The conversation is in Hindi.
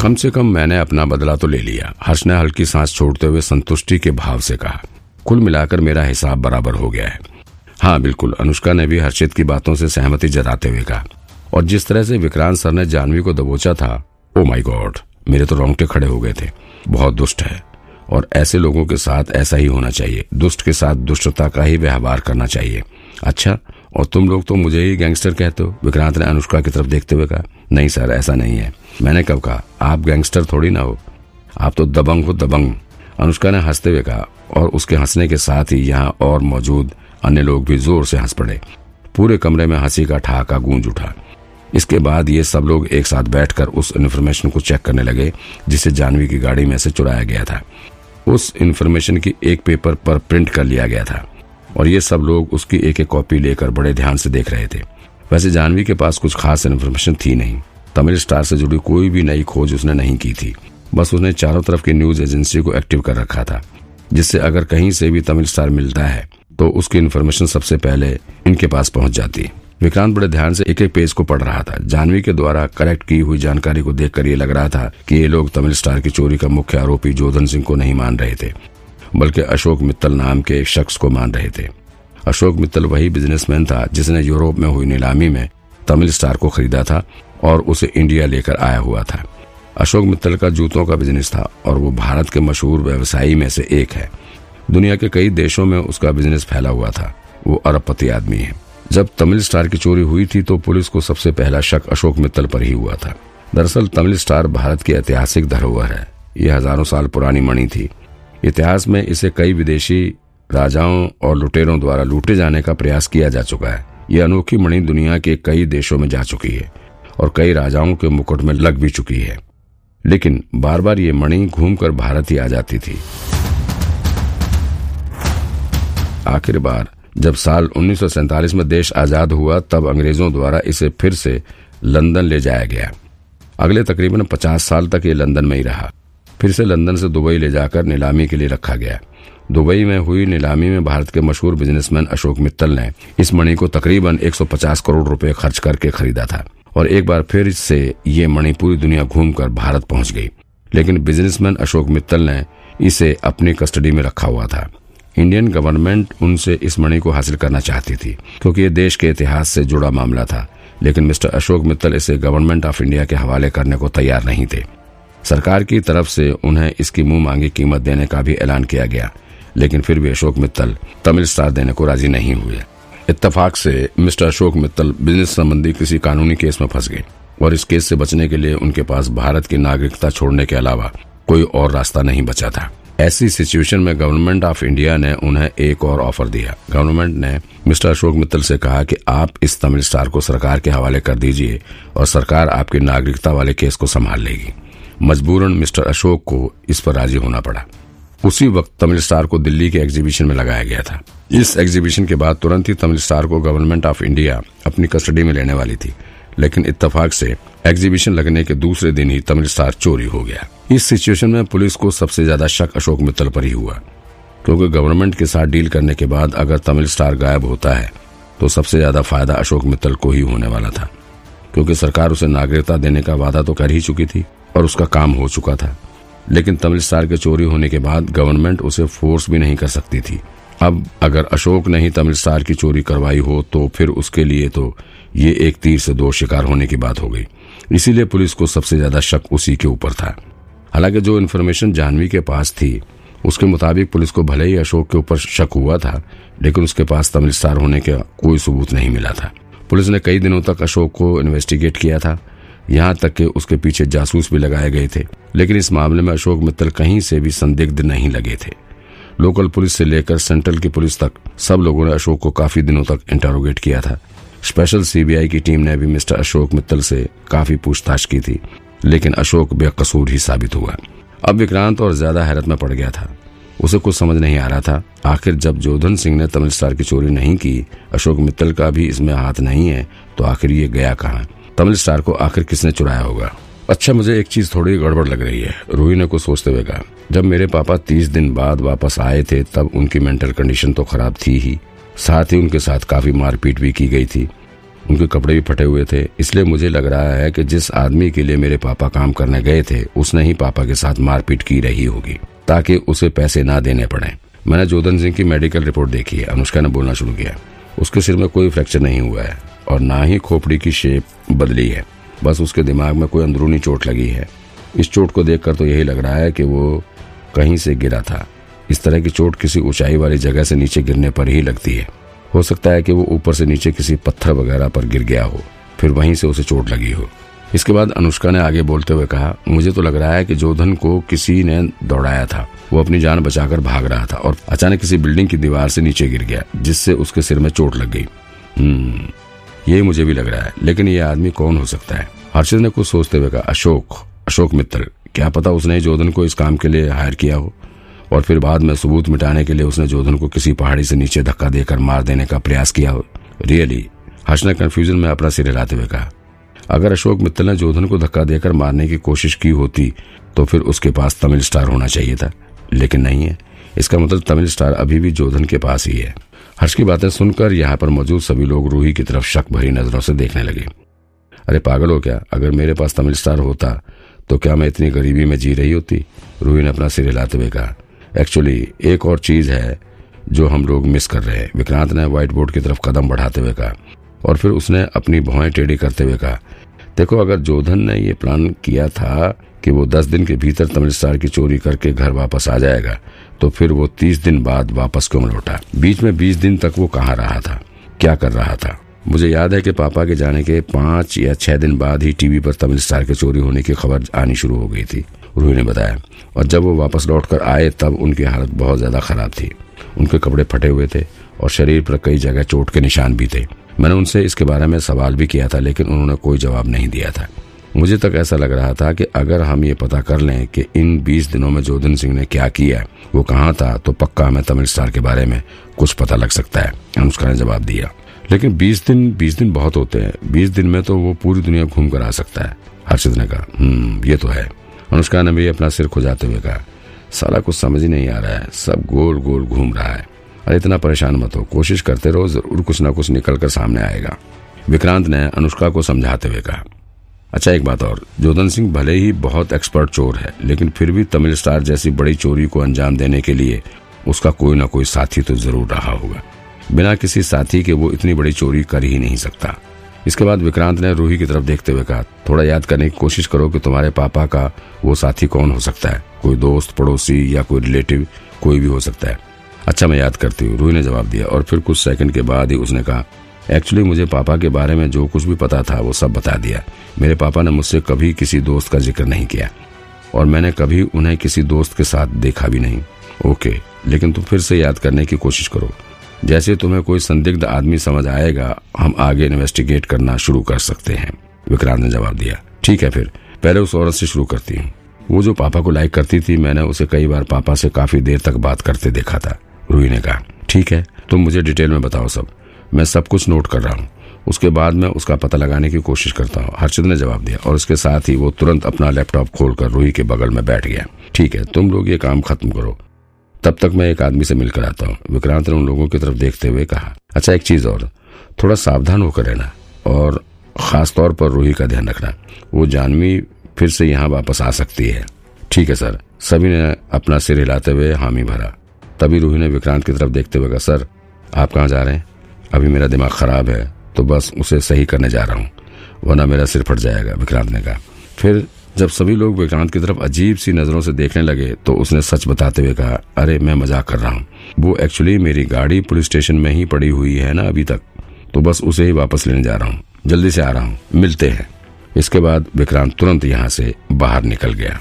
कम से कम मैंने अपना बदला तो ले लिया। हर्ष ने हल्की सांस छोड़ते हुए संतुष्टि के भाव से कहा, कुल मिलाकर मेरा हिसाब बराबर हो गया है। हाँ बिल्कुल। अनुष्का ने भी हर्षित की बातों से सहमति जताते हुए कहा। और जिस तरह से विक्रांत सर ने जानवी को दबोचा था ओ माई गॉड मेरे तो रोंगटे खड़े हो गए थे। बहुत दुष्ट है। और ऐसे लोगों के साथ ऐसा ही होना चाहिए। दुष्ट के साथ दुष्टता का ही व्यवहार करना चाहिए। अच्छा और तुम लोग तो मुझे ही गैंगस्टर कहते हो। विक्रांत ने अनुष्का की तरफ़ देखते हुए कहा, नहीं सर, ऐसा नहीं है। मैंने कब कहा, आप गैंगस्टर थोड़ी ना हो। आप तो दबंग हो दबंग। अनुष्का ने हँसते हुए कहा, और उसके हंसने के साथ ही यहाँ और मौजूद अन्य लोग भी ज़ोर से हंस पड़े। पूरे कमरे में हँसी का ठहाका गूंज उठा। इसके बाद ये सब लोग एक साथ बैठकर उस इन्फॉर्मेशन को चेक करने लगे, जिसे जानवी की गाड़ी में से चुराया गया था। उस इन्फॉर्मेशन की एक पेपर पर प्रिंट कर लिया गया था। और ये सब लोग उसकी एक एक कॉपी लेकर बड़े ध्यान से देख रहे थे। वैसे जानवी के पास कुछ खास इन्फॉर्मेशन थी नहीं। तमिल स्टार से जुड़ी कोई भी नई खोज उसने नहीं की थी। बस उसने चारों तरफ़ की न्यूज़ एजेंसी को एक्टिव कर रखा था, जिससे अगर कहीं से भी तमिल स्टार मिलता है तो उसकी इन्फॉर्मेशन सबसे पहले इनके पास पहुँच जाती। विक्रांत बड़े ध्यान से एक एक पेज को पढ़ रहा था। जानवी के द्वारा कलेक्ट की हुई जानकारी को देखकर ये लग रहा था कि ये लोग तमिल स्टार की चोरी का मुख्य आरोपी जोधन सिंह को नहीं मान रहे थे। बल्कि अशोक मित्तल नाम के एक शख्स को मान रहे थे। अशोक मित्तल वही बिजनेसमैन था जिसने यूरोप में हुई नीलामी में तमिल स्टार को खरीदा था और उसे इंडिया लेकर आया हुआ था। अशोक मित्तल का जूतों का बिज़नेस था और वो भारत के मशहूर व्यवसायी में से एक है। दुनिया के कई देशों में उसका बिज़नेस फैला हुआ था। वो अरबपति आदमी है। जब तमिल स्टार की चोरी हुई थी तो पुलिस को सबसे पहला शक अशोक मित्तल पर ही हुआ था। दरअसल तमिल स्टार भारत की ऐतिहासिक धरोहर है। ये हज़ारों साल पुरानी मणि थी। इतिहास में इसे कई विदेशी राजाओं और लुटेरों द्वारा लूटे जाने का प्रयास किया जा चुका है। ये अनोखी मणि दुनिया के कई देशों में जा चुकी है और कई राजाओं के मुकुट में लग भी चुकी है। लेकिन बार बार ये मणि घूमकर भारत ही आ जाती थी। आखिर बार, जब साल उन्नीस में देश आज़ाद हुआ, तब अंग्रेज़ों द्वारा इसे फिर से लंदन ले जाया गया। अगले तकरीबन 50 साल तक ये लंदन में ही रहा। फिर से लंदन से दुबई ले जाकर नीलामी के लिए रखा गया। दुबई में हुई नीलामी में भारत के मशहूर बिजनेसमैन अशोक मित्तल ने इस मणि को तकरीबन 150 करोड़ रुपए खर्च करके खरीदा था और एक बार फिर से ये मणि पूरी दुनिया घूमकर भारत पहुँच गई। लेकिन बिजनेसमैन अशोक मित्तल ने इसे अपनी कस्टडी में रखा हुआ था। इंडियन गवर्नमेंट उनसे इस मणि को हासिल करना चाहती थी, क्योंकि ये देश के इतिहास से जुड़ा मामला था। लेकिन मिस्टर अशोक मित्तल इसे गवर्नमेंट ऑफ़ इंडिया के हवाले करने को तैयार नहीं थे। सरकार की तरफ़ से उन्हें इसकी मुँह मांगी कीमत देने का भी ऐलान किया गया, लेकिन फिर भी अशोक मित्तल तमिल स्टार देने को राज़ी नहीं हुए। इत्तेफाक से मिस्टर अशोक मित्तल बिज़नेस संबंधी किसी कानूनी केस में फंस गए और इस केस से बचने के लिए उनके पास भारत की नागरिकता छोड़ने के अलावा कोई और रास्ता नहीं बचा था। ऐसी सिचुएशन में गवर्नमेंट ऑफ़ इंडिया ने उन्हें एक और ऑफ़र दिया। गवर्नमेंट ने मिस्टर अशोक मित्तल से कहा कि आप इस तमिल स्टार को सरकार के हवाले कर दीजिए और सरकार आपकी नागरिकता वाले केस को संभाल लेगी। मजबूरन मिस्टर अशोक को इस पर राज़ी होना पड़ा। उसी वक्त तमिल स्टार को दिल्ली के एग्जीबिशन में लगाया गया था। इस एग्जीबिशन के बाद तुरंत ही तमिल स्टार को गवर्नमेंट ऑफ़ इंडिया अपनी कस्टडी में लेने वाली थी। लेकिन इत्तेफाक से एग्जीबिशन लगने के दूसरे दिन ही तमिल स्टार चोरी हो गया। इस सिचुएशन में पुलिस को सबसे ज़्यादा शक अशोक मित्तल पर ही हुआ। क्योंकि गवर्नमेंट के साथ डील करने के बाद अगर तमिल स्टार गायब होता है तो सबसे ज़्यादा फ़ायदा अशोक मित्तल को ही होने वाला था। क्योंकि सरकार उसे नागरिकता देने का वादा तो कर ही चुकी थी। और उसका काम हो चुका था। लेकिन तमिल स्टार के चोरी होने के बाद गवर्नमेंट उसे फोर्स भी नहीं कर सकती थी। अब अगर अशोक ने ही तमिल स्टार की चोरी करवाई हो तो फिर उसके लिए तो ये एक तीर से दो शिकार होने की बात हो गई। इसीलिए पुलिस को सबसे ज़्यादा शक उसी के ऊपर था। हालाँकि जो इन्फॉर्मेशन जानवी के पास थी, उसके मुताबिक पुलिस को भले ही अशोक के ऊपर शक हुआ था, लेकिन उसके पास तमिल स्टार होने का कोई सबूत नहीं मिला था। पुलिस ने कई दिनों तक अशोक को इन्वेस्टिगेट किया था। यहाँ तक कि उसके पीछे जासूस भी लगाए गए थे। लेकिन इस मामले में अशोक मित्तल कहीं से भी संदिग्ध नहीं लगे थे। लोकल पुलिस से लेकर सेंट्रल की पुलिस तक सब लोगों ने अशोक को काफ़ी दिनों तक इंटरोगेट किया था। स्पेशल सीबीआई की टीम ने भी मिस्टर अशोक मित्तल से काफ़ी पूछताछ की थी, लेकिन अशोक बेकसूर ही साबित हुआ। अब विक्रांत और ज़्यादा हैरत में पड़ गया था। उसे कुछ समझ नहीं आ रहा था। आखिर जब जोधन सिंह ने तमिल स्टार की चोरी नहीं की, अशोक मित्तल का भी इसमें हाथ नहीं है तो आखिर ये गया कहाँ? तमिल स्टार को आखिर किसने चुराया होगा? अच्छा मुझे एक चीज़ थोड़ी गड़बड़ लग रही है रूही ने कुछ सोचते हुए कहा। जब मेरे पापा तीस दिन बाद वापस आए थे, तब उनकी मेंटल कंडीशन तो खराब थी ही। साथ ही उनके साथ काफ़ी मारपीट भी की गई थी। उनके कपड़े भी फटे हुए थे, इसलिए मुझे लग रहा है कि जिस आदमी के लिए मेरे पापा काम करने गए थे, उसने ही पापा के साथ मारपीट की रही होगी, ताकि उसे पैसे ना देने पड़े। मैंने जोधन सिंह की मेडिकल रिपोर्ट देखी है, अनुष्का ने बोलना शुरू किया। उसके सिर में कोई फ्रैक्चर नहीं हुआ है। और ना ही खोपड़ी की शेप बदली है। बस उसके दिमाग में कोई अंदरूनी चोट लगी है। इस चोट को देखकर तो यही लग रहा है कि वो कहीं से गिरा था। इस तरह की चोट किसी ऊंचाई वाली जगह से नीचे गिरने पर ही लगती है। हो सकता है कि वो ऊपर से नीचे किसी पत्थर वगैरह पर गिर गया हो, फिर वहीं से उसे चोट लगी हो। इसके बाद अनुष्का ने आगे बोलते हुए कहा, मुझे तो लग रहा है कि जोधन को किसी ने दौड़ाया था। वो अपनी जान बचाकर भाग रहा था और अचानक किसी बिल्डिंग की दीवार से नीचे गिर गया, जिससे उसके सिर में चोट लग गई। हम्म ये मुझे भी लग रहा है। लेकिन ये आदमी कौन हो सकता है? हर्षित ने कुछ सोचते हुए कहा, अशोक अशोक मित्तल, क्या पता उसने जोधन को इस काम के लिए हायर किया हो? और फिर बाद में सबूत मिटाने के लिए उसने जोधन को किसी पहाड़ी से नीचे धक्का देकर मार देने का प्रयास किया हो? रियली हर्ष ने कन्फ्यूज़न में अपना सिर हिलाते हुए कहा, अगर अशोक मित्तल ने जोधन को धक्का देकर मारने की कोशिश की होती तो फिर उसके पास तमिल स्टार होना चाहिए था। लेकिन नहीं है। इसका मतलब तमिल स्टार अभी भी जोधन के पास ही है। हर्ष की बातें सुनकर यहाँ पर मौजूद सभी लोग रूही की तरफ़ शक भरी नज़रों से देखने लगे। अरे पागल हो क्या? अगर मेरे पास तमिल स्टार होता तो क्या मैं इतनी गरीबी में जी रही होती? रूही ने अपना सिर हिलाते हुए कहा एक्चुअली एक और चीज़ है जो हम लोग मिस कर रहे हैं। विक्रांत ने व्हाइट बोर्ड की तरफ़ कदम बढ़ाते हुए कहा और फिर उसने अपनी भौएँ टेढ़ी करते हुए कहा देखो, अगर जोधन ने ये प्लान किया था कि वो दस दिन के भीतर तमिल स्टार की चोरी करके घर वापस आ जाएगा तो फिर वो तीस दिन बाद वापस क्यों लौटा? बीच में बीस दिन तक वो कहाँ रहा था? क्या कर रहा था? मुझे याद है कि पापा के जाने के पाँच या छह दिन बाद ही टीवी पर तमिल स्टार के चोरी होने की खबर आनी शुरू हो गई थी रूही ने बताया। और जब वो वापस लौट कर आए, तब उनकी हालत बहुत ज़्यादा खराब थी। उनके कपड़े फटे हुए थे और शरीर पर कई जगह चोट के निशान भी थे। मैंने उनसे इसके बारे में सवाल भी किया था, लेकिन उन्होंने कोई जवाब नहीं दिया था। मुझे तक ऐसा लग रहा था कि अगर हम ये पता कर लें कि इन 20 दिनों में जोधन सिंह ने क्या किया, वो कहाँ था तो पक्का हमें तमिल स्टार के बारे में कुछ पता लग सकता है, अनुष्का ने जवाब दिया। लेकिन 20 दिन 20 दिन बहुत होते हैं। 20 दिन में तो वो पूरी दुनिया घूम कर आ सकता है, हर्षित ने कहा। हम्म ये तो है। अनुष्का ने भी अपना सिर खुजाते हुए कहा। सारा कुछ समझ ही नहीं आ रहा है। सब गोल गोल घूम रहा है। अरे इतना परेशान मत हो। कोशिश करते रहो, ज़रूर कुछ ना कुछ निकल कर सामने आएगा। विक्रांत ने अनुष्का को समझाते हुए कहा अच्छा एक बात और। जोधन सिंह भले ही बहुत एक्सपर्ट चोर है, लेकिन फिर भी तमिल स्टार जैसी बड़ी चोरी को अंजाम देने के लिए उसका कोई ना कोई साथी तो ज़रूर रहा होगा। बिना किसी साथी के वो इतनी बड़ी चोरी कर ही नहीं सकता। इसके बाद विक्रांत ने रूही की तरफ़ देखते हुए कहा, थोड़ा याद करने की कोशिश करो कि तुम्हारे पापा का वो साथी कौन हो सकता है? कोई दोस्त, पड़ोसी या कोई रिलेटिव कोई भी हो सकता है। अच्छा मैं याद करती हूँ। रूही ने जवाब दिया और फिर कुछ सेकंड के बाद ही उसने कहा एक्चुअली मुझे पापा के बारे में जो कुछ भी पता था, वो सब बता दिया। मेरे पापा ने मुझसे कभी किसी दोस्त का ज़िक्र नहीं किया और मैंने कभी उन्हें किसी दोस्त के साथ देखा भी नहीं। ओके लेकिन तुम फिर से याद करने की कोशिश करो। जैसे तुम्हें कोई संदिग्ध आदमी समझ आएगा, हम आगे इन्वेस्टिगेट करना शुरू कर सकते हैं। विक्रांत ने जवाब दिया, ठीक है फिर, पहले उस औरत से शुरू करती हूँ। वो जो पापा को लाइक करती थी, मैंने उसे कई बार पापा से काफ़ी देर तक बात करते देखा था। रूही ने कहा ठीक है, तुम मुझे डिटेल में बताओ सब। मैं सब कुछ नोट कर रहा हूँ। उसके बाद मैं उसका पता लगाने की कोशिश करता हूँ। हर्षद ने जवाब दिया और उसके साथ ही वो तुरंत अपना लैपटॉप खोलकर रूही के बगल में बैठ गया। ठीक है, तुम लोग ये काम खत्म करो। तब तक मैं एक आदमी से मिलकर आता हूँ। विक्रांत ने उन लोगों की तरफ़ देखते हुए कहा अच्छा एक चीज़ और। थोड़ा सावधान होकर रहना और खास तौर पर रूही का ध्यान रखना। वो जानवी फिर से यहाँ वापस आ सकती है। ठीक है, सर। सभी ने अपना सिर हिलाते हुए हामी भरा। तभी रूही ने विक्रांत की तरफ़ देखते हुए कहा, सर, आप कहाँ जा रहे हैं? अभी मेरा दिमाग खराब है तो बस उसे सही करने जा रहा हूँ, वरना मेरा सिर फट जाएगा, विक्रांत ने कहा। फिर जब सभी लोग विक्रांत की तरफ़ अजीब सी नज़रों से देखने लगे तो उसने सच बताते हुए कहा, अरे, मैं मज़ाक कर रहा हूँ। वो एक्चुअली मेरी गाड़ी पुलिस स्टेशन में ही पड़ी हुई है ना अभी तक तो बस उसे ही वापस लेने जा रहा हूँ। जल्दी से आ रहा हूँ, मिलते हैं। इसके बाद विक्रांत तुरंत यहाँ से बाहर निकल गया।